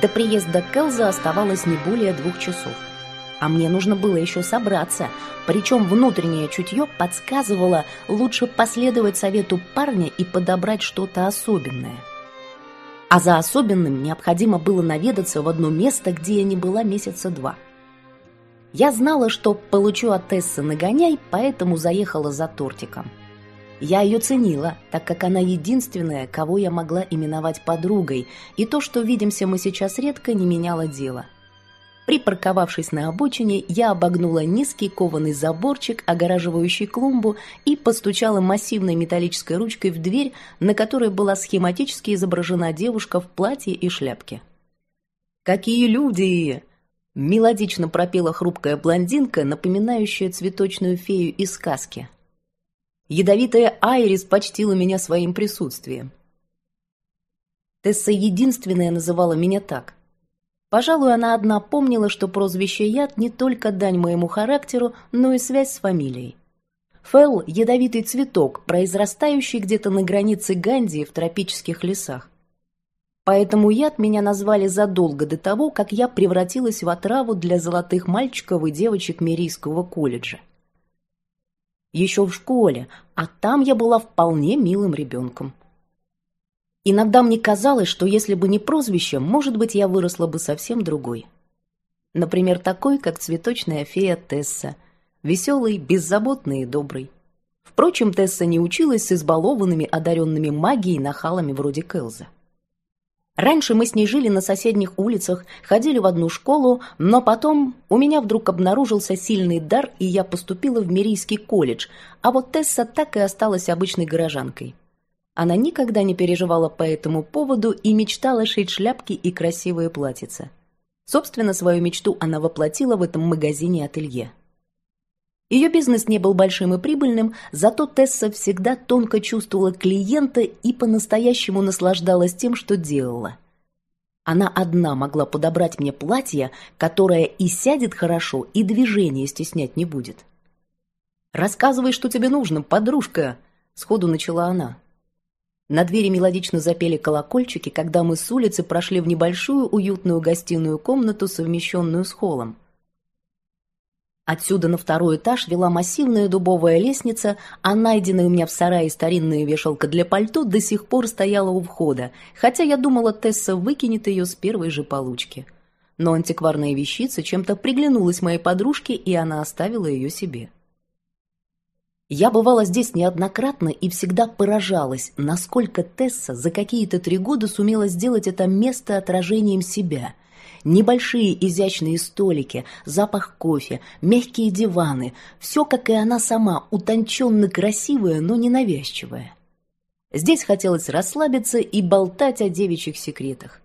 До приезда Келза оставалось не более двух часов. А мне нужно было еще собраться, причем внутреннее чутье подсказывало лучше последовать совету парня и подобрать что-то особенное. А за особенным необходимо было наведаться в одно место, где я не была месяца два. Я знала, что получу от Тессы нагоняй, поэтому заехала за тортиком. Я ее ценила, так как она единственная, кого я могла именовать подругой, и то, что видимся мы сейчас редко, не меняло дело. Припарковавшись на обочине, я обогнула низкий кованый заборчик, огораживающий клумбу, и постучала массивной металлической ручкой в дверь, на которой была схематически изображена девушка в платье и шляпке. «Какие люди!» Мелодично пропела хрупкая блондинка, напоминающая цветочную фею из сказки. Ядовитая Айрис почтила меня своим присутствием. Тесса единственная называла меня так. Пожалуй, она одна помнила, что прозвище Яд не только дань моему характеру, но и связь с фамилией. Фэл – ядовитый цветок, произрастающий где-то на границе Гандии в тропических лесах. Поэтому яд меня назвали задолго до того, как я превратилась в отраву для золотых мальчиков и девочек Мирийского колледжа еще в школе, а там я была вполне милым ребенком. Иногда мне казалось, что если бы не прозвище, может быть, я выросла бы совсем другой. Например, такой, как цветочная фея Тесса, веселый, беззаботный и добрый. Впрочем, Тесса не училась с избалованными, одаренными магией нахалами вроде Кэлза. Раньше мы с ней жили на соседних улицах, ходили в одну школу, но потом у меня вдруг обнаружился сильный дар, и я поступила в Мирийский колледж, а вот Тесса так и осталась обычной горожанкой. Она никогда не переживала по этому поводу и мечтала шить шляпки и красивые платьица. Собственно, свою мечту она воплотила в этом магазине-ателье. Ее бизнес не был большим и прибыльным, зато Тесса всегда тонко чувствовала клиента и по-настоящему наслаждалась тем, что делала. Она одна могла подобрать мне платье, которое и сядет хорошо, и движение стеснять не будет. «Рассказывай, что тебе нужно, подружка!» — сходу начала она. На двери мелодично запели колокольчики, когда мы с улицы прошли в небольшую уютную гостиную комнату, совмещенную с холлом. Отсюда на второй этаж вела массивная дубовая лестница, а найденная у меня в сарае старинная вешалка для пальто до сих пор стояла у входа, хотя я думала, Тесса выкинет ее с первой же получки. Но антикварная вещица чем-то приглянулась моей подружке, и она оставила ее себе. Я бывала здесь неоднократно и всегда поражалась, насколько Тесса за какие-то три года сумела сделать это место отражением себя – Небольшие изящные столики, запах кофе, мягкие диваны. Все, как и она сама, утонченно красивая, но ненавязчивая. Здесь хотелось расслабиться и болтать о девичьих секретах.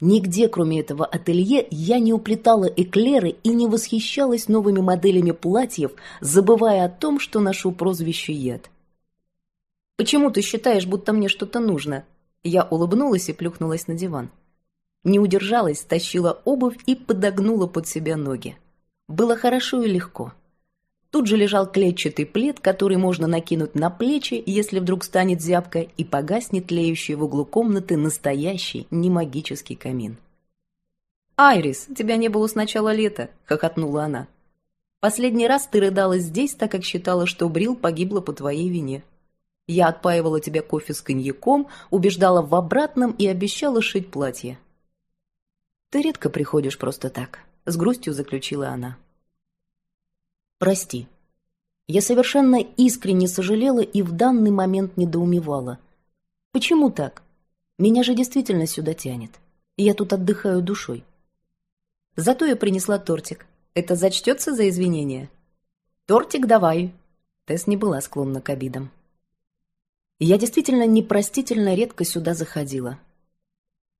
Нигде, кроме этого ателье, я не уплетала эклеры и не восхищалась новыми моделями платьев, забывая о том, что ношу прозвище Яд. «Почему ты считаешь, будто мне что-то нужно?» Я улыбнулась и плюхнулась на диван. Не удержалась, стащила обувь и подогнула под себя ноги. Было хорошо и легко. Тут же лежал клетчатый плед, который можно накинуть на плечи, если вдруг станет зябко, и погаснет тлеющий в углу комнаты настоящий, не магический камин. «Айрис, тебя не было с начала лета», — хохотнула она. «Последний раз ты рыдала здесь, так как считала, что Брил погибла по твоей вине. Я отпаивала тебя кофе с коньяком, убеждала в обратном и обещала шить платье. «Ты редко приходишь просто так», — с грустью заключила она. «Прости. Я совершенно искренне сожалела и в данный момент недоумевала. Почему так? Меня же действительно сюда тянет. Я тут отдыхаю душой. Зато я принесла тортик. Это зачтется за извинения? Тортик давай!» Тесс не была склонна к обидам. Я действительно непростительно редко сюда заходила.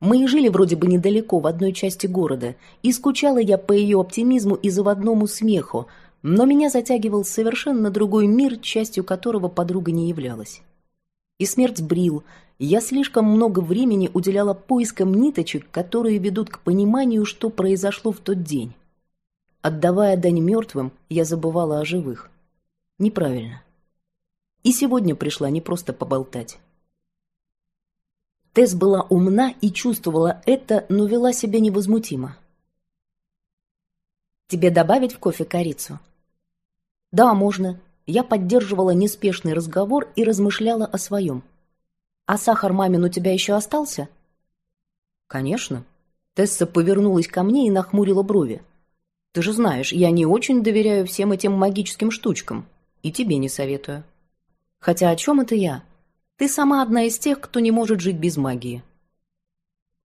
Мы и жили вроде бы недалеко, в одной части города, и скучала я по ее оптимизму и заводному смеху, но меня затягивал совершенно другой мир, частью которого подруга не являлась. И смерть брил, я слишком много времени уделяла поискам ниточек, которые ведут к пониманию, что произошло в тот день. Отдавая дань мертвым, я забывала о живых. Неправильно. И сегодня пришла не просто поболтать. Тесс была умна и чувствовала это, но вела себя невозмутимо. «Тебе добавить в кофе корицу?» «Да, можно». Я поддерживала неспешный разговор и размышляла о своем. «А сахар мамин у тебя еще остался?» «Конечно». Тесса повернулась ко мне и нахмурила брови. «Ты же знаешь, я не очень доверяю всем этим магическим штучкам. И тебе не советую». «Хотя о чем это я?» Ты сама одна из тех, кто не может жить без магии.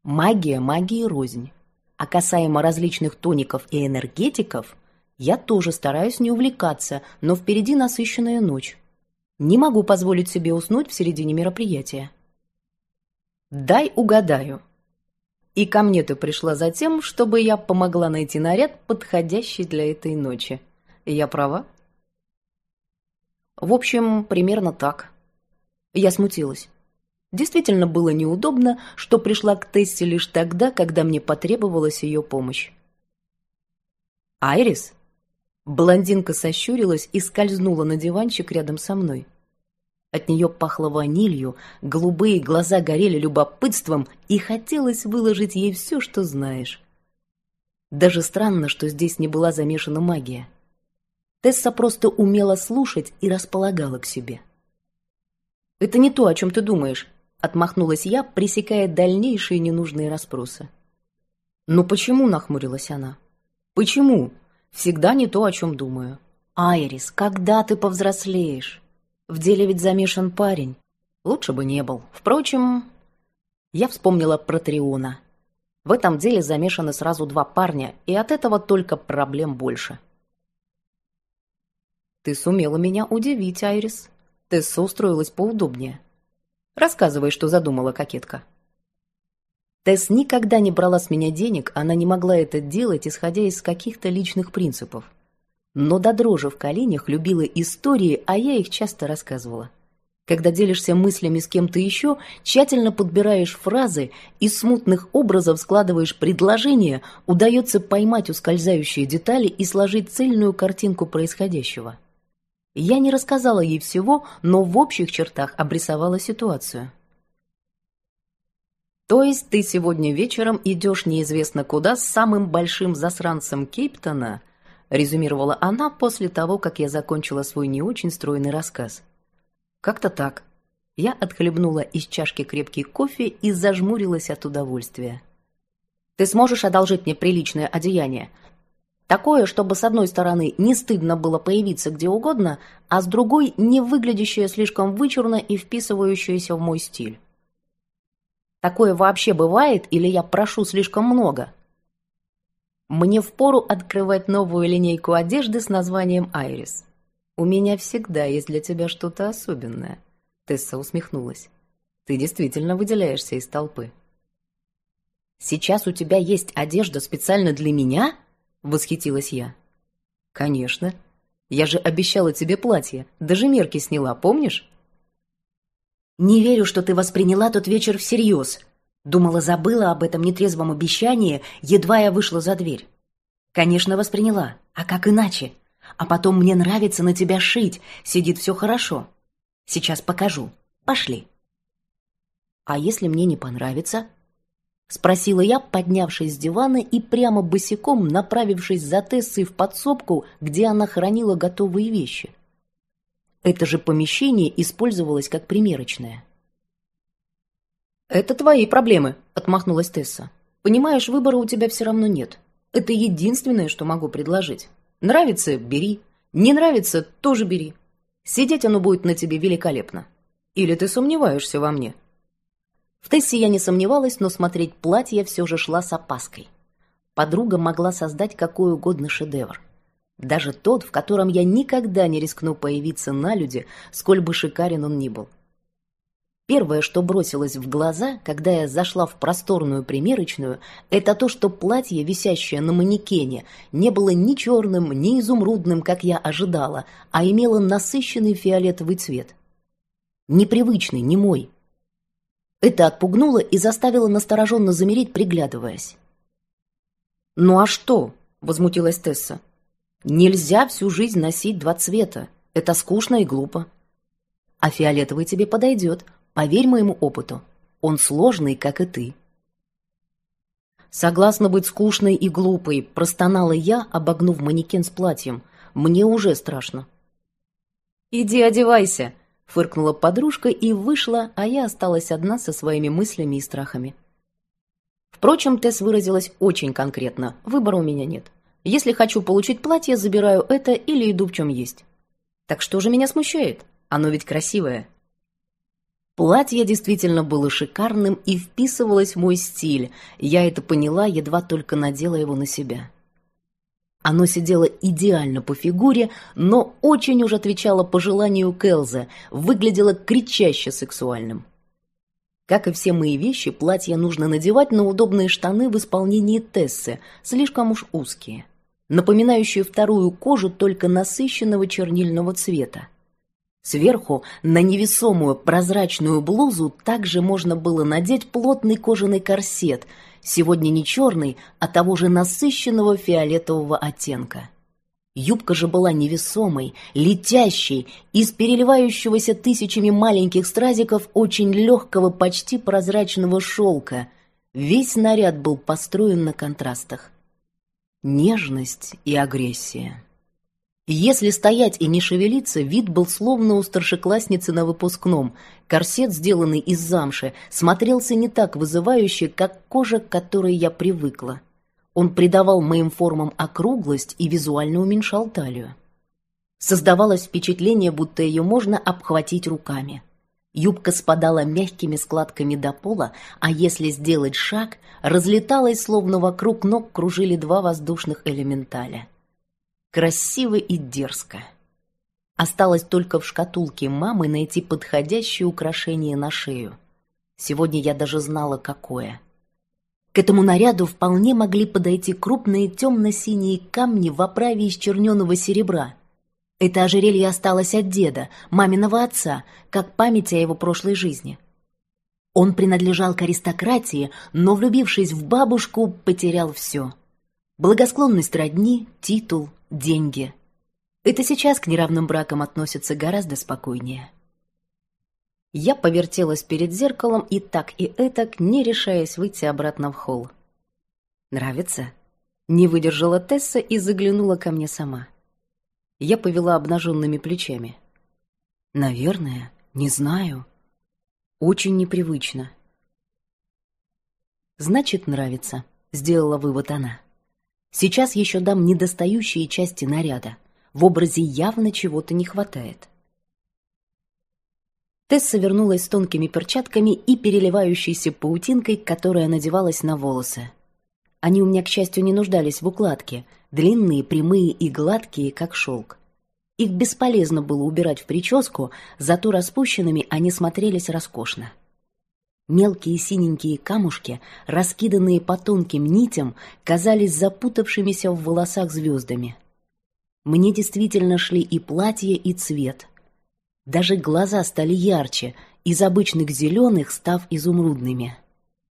Магия магии рознь. А касаемо различных тоников и энергетиков, я тоже стараюсь не увлекаться, но впереди насыщенная ночь. Не могу позволить себе уснуть в середине мероприятия. Дай угадаю. И ко мне ты пришла за тем, чтобы я помогла найти наряд, подходящий для этой ночи. Я права? В общем, примерно так. Я смутилась. Действительно было неудобно, что пришла к Тессе лишь тогда, когда мне потребовалась ее помощь. «Айрис?» Блондинка сощурилась и скользнула на диванчик рядом со мной. От нее пахло ванилью, голубые глаза горели любопытством, и хотелось выложить ей все, что знаешь. Даже странно, что здесь не была замешана магия. Тесса просто умела слушать и располагала к себе. — «Это не то, о чем ты думаешь», — отмахнулась я, пресекая дальнейшие ненужные расспросы. «Но почему?» — нахмурилась она. «Почему? Всегда не то, о чем думаю». «Айрис, когда ты повзрослеешь? В деле ведь замешан парень. Лучше бы не был. Впрочем...» Я вспомнила про Триона. В этом деле замешаны сразу два парня, и от этого только проблем больше. «Ты сумела меня удивить, Айрис», Тесса устроилась поудобнее. «Рассказывай, что задумала кокетка». Тесс никогда не брала с меня денег, она не могла это делать, исходя из каких-то личных принципов. Но до дрожи в коленях любила истории, а я их часто рассказывала. Когда делишься мыслями с кем-то еще, тщательно подбираешь фразы, из смутных образов складываешь предложения, удается поймать ускользающие детали и сложить цельную картинку происходящего. Я не рассказала ей всего, но в общих чертах обрисовала ситуацию. «То есть ты сегодня вечером идешь неизвестно куда с самым большим засранцем Кейптона?» резюмировала она после того, как я закончила свой не очень стройный рассказ. «Как-то так». Я отхлебнула из чашки крепкий кофе и зажмурилась от удовольствия. «Ты сможешь одолжить мне приличное одеяние? Такое, чтобы с одной стороны не стыдно было появиться где угодно, а с другой не выглядящее слишком вычурно и вписывающееся в мой стиль. Такое вообще бывает или я прошу слишком много? Мне впору открывать новую линейку одежды с названием «Айрис». «У меня всегда есть для тебя что-то особенное», — Тесса усмехнулась. «Ты действительно выделяешься из толпы». «Сейчас у тебя есть одежда специально для меня?» — восхитилась я. «Конечно. Я же обещала тебе платье, даже мерки сняла, помнишь?» «Не верю, что ты восприняла тот вечер всерьез», Думала, забыла об этом нетрезвом обещании, едва я вышла за дверь. Конечно, восприняла. А как иначе? А потом мне нравится на тебя шить. Сидит все хорошо. Сейчас покажу. Пошли. А если мне не понравится? Спросила я, поднявшись с дивана и прямо босиком направившись за Тессой в подсобку, где она хранила готовые вещи. Это же помещение использовалось как примерочное. «Это твои проблемы», — отмахнулась Тесса. «Понимаешь, выбора у тебя все равно нет. Это единственное, что могу предложить. Нравится — бери. Не нравится — тоже бери. Сидеть оно будет на тебе великолепно. Или ты сомневаешься во мне?» В Тессе я не сомневалась, но смотреть платье все же шла с опаской. Подруга могла создать какой угодно шедевр. Даже тот, в котором я никогда не рискну появиться на люди, сколь бы шикарен он ни был. Первое, что бросилось в глаза, когда я зашла в просторную примерочную, это то, что платье, висящее на манекене, не было ни черным, ни изумрудным, как я ожидала, а имело насыщенный фиолетовый цвет. Непривычный, не мой. Это отпугнуло и заставило настороженно замереть, приглядываясь. «Ну а что?» — возмутилась Тесса. «Нельзя всю жизнь носить два цвета. Это скучно и глупо. А фиолетовый тебе подойдет, поверь моему опыту. Он сложный, как и ты. Согласна быть скучной и глупой, простонала я, обогнув манекен с платьем. Мне уже страшно. «Иди одевайся», — фыркнула подружка и вышла, а я осталась одна со своими мыслями и страхами. Впрочем, Тесс выразилась очень конкретно. Выбора у меня нет. Если хочу получить платье, забираю это или иду в чем есть. Так что же меня смущает? Оно ведь красивое. Платье действительно было шикарным и вписывалось в мой стиль. Я это поняла, едва только надела его на себя. Оно сидело идеально по фигуре, но очень уж отвечало пожеланию Келза, выглядело кричаще сексуальным. Как и все мои вещи, платье нужно надевать на удобные штаны в исполнении Тессы, слишком уж узкие, напоминающие вторую кожу только насыщенного чернильного цвета. Сверху на невесомую прозрачную блузу также можно было надеть плотный кожаный корсет, сегодня не черный, а того же насыщенного фиолетового оттенка. Юбка же была невесомой, летящей, из переливающегося тысячами маленьких стразиков очень легкого, почти прозрачного шелка. Весь наряд был построен на контрастах. Нежность и агрессия. Если стоять и не шевелиться, вид был словно у старшеклассницы на выпускном. Корсет, сделанный из замши, смотрелся не так вызывающе, как кожа, к которой я привыкла. Он придавал моим формам округлость и визуально уменьшал талию. Создавалось впечатление, будто ее можно обхватить руками. Юбка спадала мягкими складками до пола, а если сделать шаг, разлеталась, словно вокруг ног кружили два воздушных элементаля. Красиво и дерзко. Осталось только в шкатулке мамы найти подходящее украшение на шею. Сегодня я даже знала, какое. К этому наряду вполне могли подойти крупные темно-синие камни в оправе из черненого серебра. Это ожерелье осталось от деда, маминого отца, как память о его прошлой жизни. Он принадлежал к аристократии, но, влюбившись в бабушку, потерял все. Благосклонность родни, титул, деньги. Это сейчас к неравным бракам относятся гораздо спокойнее. Я повертелась перед зеркалом и так и этак, не решаясь выйти обратно в холл. «Нравится?» Не выдержала Тесса и заглянула ко мне сама. Я повела обнаженными плечами. «Наверное, не знаю. Очень непривычно». «Значит, нравится», — сделала вывод она. Сейчас еще дам недостающие части наряда. В образе явно чего-то не хватает. Тесса вернулась с тонкими перчатками и переливающейся паутинкой, которая надевалась на волосы. Они у меня, к счастью, не нуждались в укладке, длинные, прямые и гладкие, как шелк. Их бесполезно было убирать в прическу, зато распущенными они смотрелись роскошно. Мелкие синенькие камушки, раскиданные по тонким нитям, казались запутавшимися в волосах звездами. Мне действительно шли и платье, и цвет. Даже глаза стали ярче, из обычных зеленых став изумрудными.